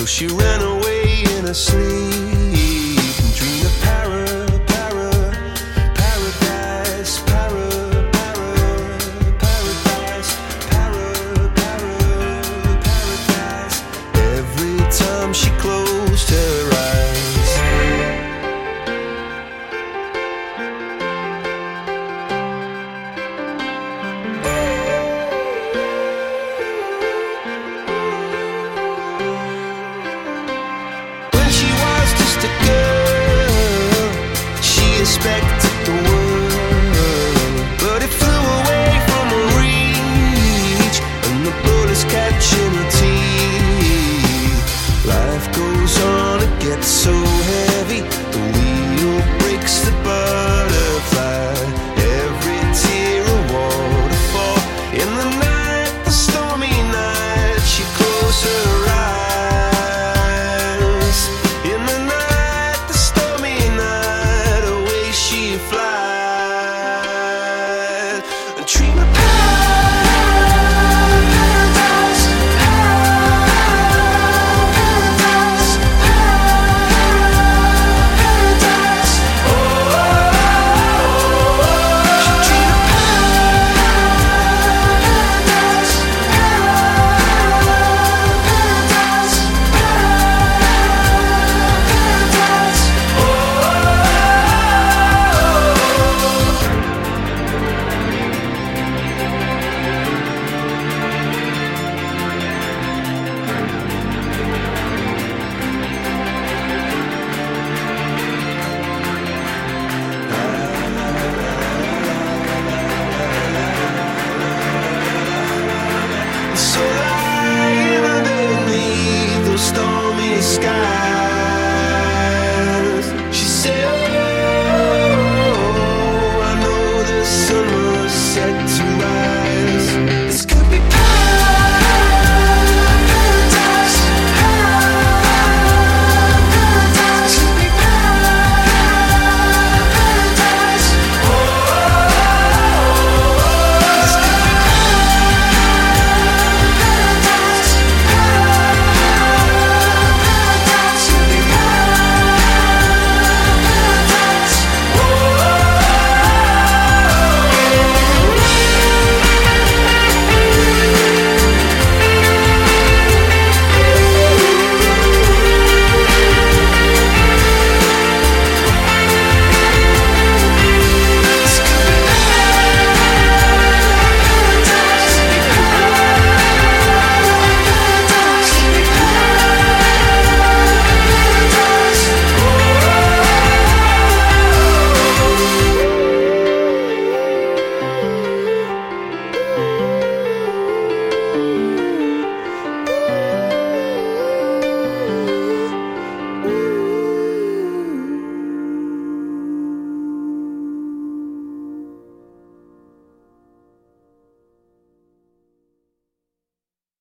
So she ran away in her sleep. keeps catching a teeth. Life goes on, it gets so heavy. The wheel breaks the butterfly. Every tear a waterfall. In the night, the stormy night, she closes her eyes. In the night, the stormy night, away she flies. A treat my sky.